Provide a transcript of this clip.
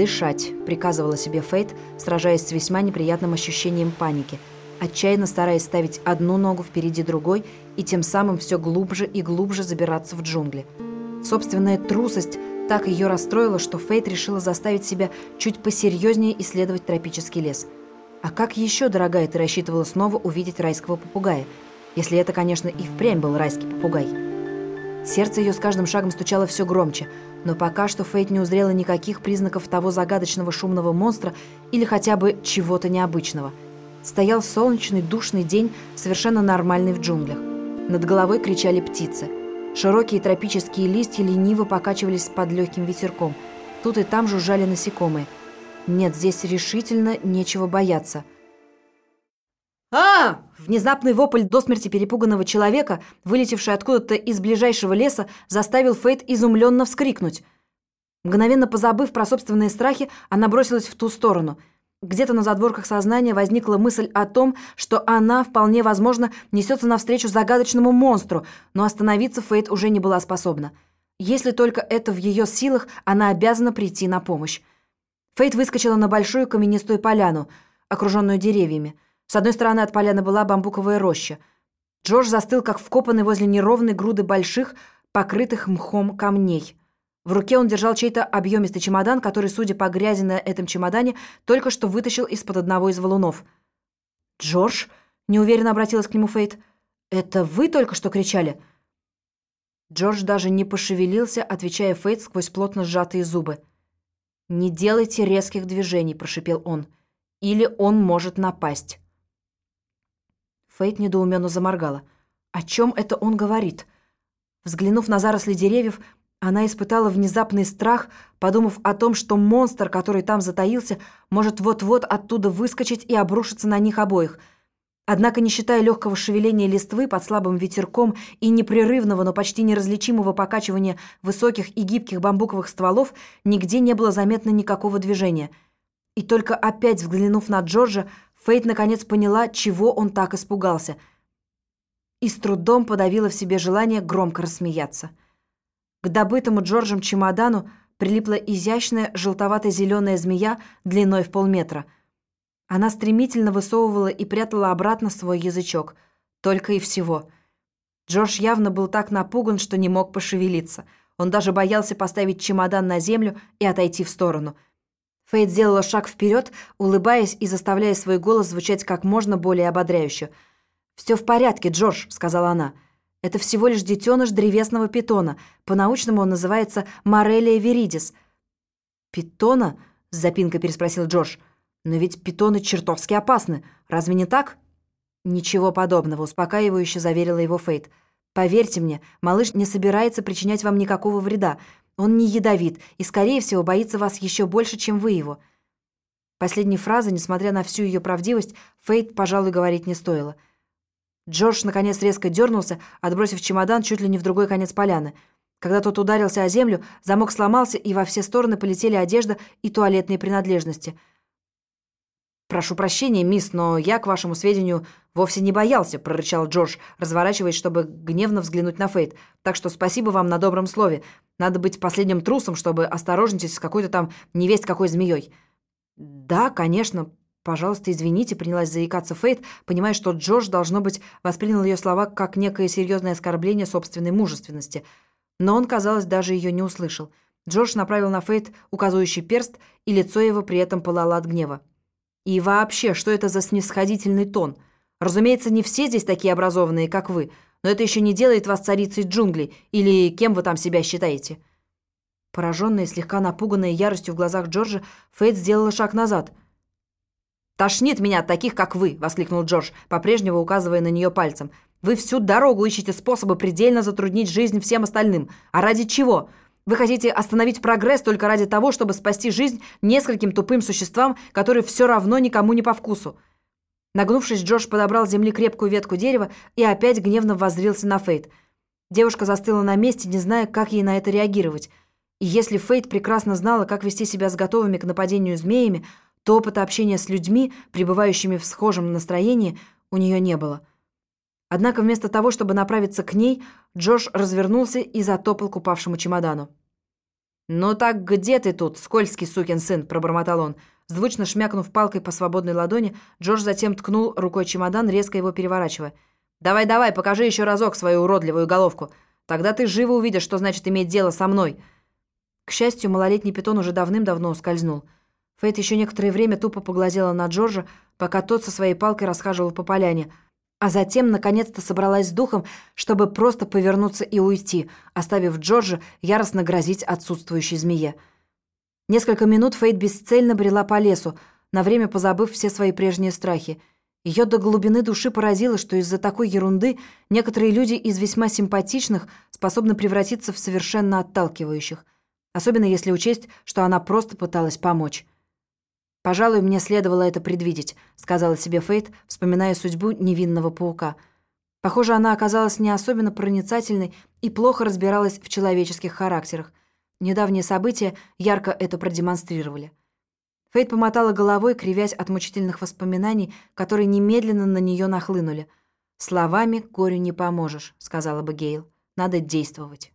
«Дышать», — приказывала себе Фейт, сражаясь с весьма неприятным ощущением паники, отчаянно стараясь ставить одну ногу впереди другой и тем самым все глубже и глубже забираться в джунгли. Собственная трусость так ее расстроила, что Фейт решила заставить себя чуть посерьезнее исследовать тропический лес. А как еще, дорогая, ты рассчитывала снова увидеть райского попугая? Если это, конечно, и впрямь был райский попугай. Сердце ее с каждым шагом стучало все громче, но пока что Фейт не узрела никаких признаков того загадочного шумного монстра или хотя бы чего-то необычного. Стоял солнечный душный день, совершенно нормальный в джунглях. Над головой кричали птицы. Широкие тропические листья лениво покачивались под легким ветерком. Тут и там жужжали насекомые. Нет, здесь решительно нечего бояться – а Внезапный вопль до смерти перепуганного человека, вылетевший откуда-то из ближайшего леса, заставил Фейт изумленно вскрикнуть. Мгновенно позабыв про собственные страхи, она бросилась в ту сторону. Где-то на задворках сознания возникла мысль о том, что она, вполне возможно, несется навстречу загадочному монстру, но остановиться Фейт уже не была способна. Если только это в ее силах, она обязана прийти на помощь. Фейт выскочила на большую каменистую поляну, окруженную деревьями. С одной стороны от поляны была бамбуковая роща. Джордж застыл, как вкопанный возле неровной груды больших, покрытых мхом камней. В руке он держал чей-то объемистый чемодан, который, судя по грязи на этом чемодане, только что вытащил из-под одного из валунов. «Джордж?» — неуверенно обратилась к нему Фейт. «Это вы только что кричали?» Джордж даже не пошевелился, отвечая Фейт сквозь плотно сжатые зубы. «Не делайте резких движений», — прошипел он. «Или он может напасть». Фейт недоуменно заморгала. О чем это он говорит? Взглянув на заросли деревьев, она испытала внезапный страх, подумав о том, что монстр, который там затаился, может вот-вот оттуда выскочить и обрушиться на них обоих. Однако, не считая легкого шевеления листвы под слабым ветерком и непрерывного, но почти неразличимого покачивания высоких и гибких бамбуковых стволов, нигде не было заметно никакого движения. И только опять взглянув на Джорджа, Фейт наконец поняла, чего он так испугался. И с трудом подавила в себе желание громко рассмеяться. К добытому Джорджем чемодану прилипла изящная желтовато-зеленая змея длиной в полметра. Она стремительно высовывала и прятала обратно свой язычок. Только и всего. Джордж явно был так напуган, что не мог пошевелиться. Он даже боялся поставить чемодан на землю и отойти в сторону – Фейт сделала шаг вперед, улыбаясь и заставляя свой голос звучать как можно более ободряюще. «Все в порядке, Джордж», — сказала она. «Это всего лишь детеныш древесного питона. По-научному он называется Морелия веридис». «Питона?» — с запинкой переспросил Джордж. «Но ведь питоны чертовски опасны. Разве не так?» «Ничего подобного», — успокаивающе заверила его Фейт. «Поверьте мне, малыш не собирается причинять вам никакого вреда. Он не ядовит и, скорее всего, боится вас еще больше, чем вы его». Последней фразы, несмотря на всю ее правдивость, Фейт, пожалуй, говорить не стоило. Джордж, наконец, резко дернулся, отбросив чемодан чуть ли не в другой конец поляны. Когда тот ударился о землю, замок сломался, и во все стороны полетели одежда и туалетные принадлежности — «Прошу прощения, мисс, но я, к вашему сведению, вовсе не боялся», — прорычал Джордж, разворачиваясь, чтобы гневно взглянуть на Фейт. «Так что спасибо вам на добром слове. Надо быть последним трусом, чтобы осторожничать с какой-то там невесть какой змеей». «Да, конечно. Пожалуйста, извините», — принялась заикаться Фейт, понимая, что Джордж, должно быть, воспринял ее слова как некое серьезное оскорбление собственной мужественности. Но он, казалось, даже ее не услышал. Джордж направил на Фейт указывающий перст, и лицо его при этом пылало от гнева. И вообще, что это за снисходительный тон? Разумеется, не все здесь такие образованные, как вы, но это еще не делает вас царицей джунглей, или кем вы там себя считаете». Пораженная слегка напуганная яростью в глазах Джорджа, Фейт сделала шаг назад. «Тошнит меня от таких, как вы!» — воскликнул Джордж, по-прежнему указывая на нее пальцем. «Вы всю дорогу ищете способы предельно затруднить жизнь всем остальным. А ради чего? Вы хотите остановить прогресс только ради того, чтобы спасти жизнь нескольким тупым существам, которые все равно никому не по вкусу. Нагнувшись, Джош подобрал с земли крепкую ветку дерева и опять гневно воззрился на Фейт. Девушка застыла на месте, не зная, как ей на это реагировать. И если Фейт прекрасно знала, как вести себя с готовыми к нападению змеями, то опыта общения с людьми, пребывающими в схожем настроении, у нее не было. Однако вместо того, чтобы направиться к ней, Джош развернулся и затопал к упавшему чемодану. «Ну так где ты тут, скользкий сукин сын?» – пробормотал он. Звучно шмякнув палкой по свободной ладони, Джордж затем ткнул рукой чемодан, резко его переворачивая. «Давай-давай, покажи еще разок свою уродливую головку. Тогда ты живо увидишь, что значит иметь дело со мной». К счастью, малолетний питон уже давным-давно ускользнул. Фейт еще некоторое время тупо поглазела на Джорджа, пока тот со своей палкой расхаживал по поляне – а затем, наконец-то, собралась с духом, чтобы просто повернуться и уйти, оставив Джорджа яростно грозить отсутствующей змее. Несколько минут Фейт бесцельно брела по лесу, на время позабыв все свои прежние страхи. Ее до глубины души поразило, что из-за такой ерунды некоторые люди из весьма симпатичных способны превратиться в совершенно отталкивающих, особенно если учесть, что она просто пыталась помочь. «Пожалуй, мне следовало это предвидеть», — сказала себе Фейт, вспоминая судьбу невинного паука. Похоже, она оказалась не особенно проницательной и плохо разбиралась в человеческих характерах. Недавние события ярко это продемонстрировали. Фейт помотала головой, кривясь от мучительных воспоминаний, которые немедленно на нее нахлынули. «Словами горю не поможешь», — сказала бы Гейл. «Надо действовать».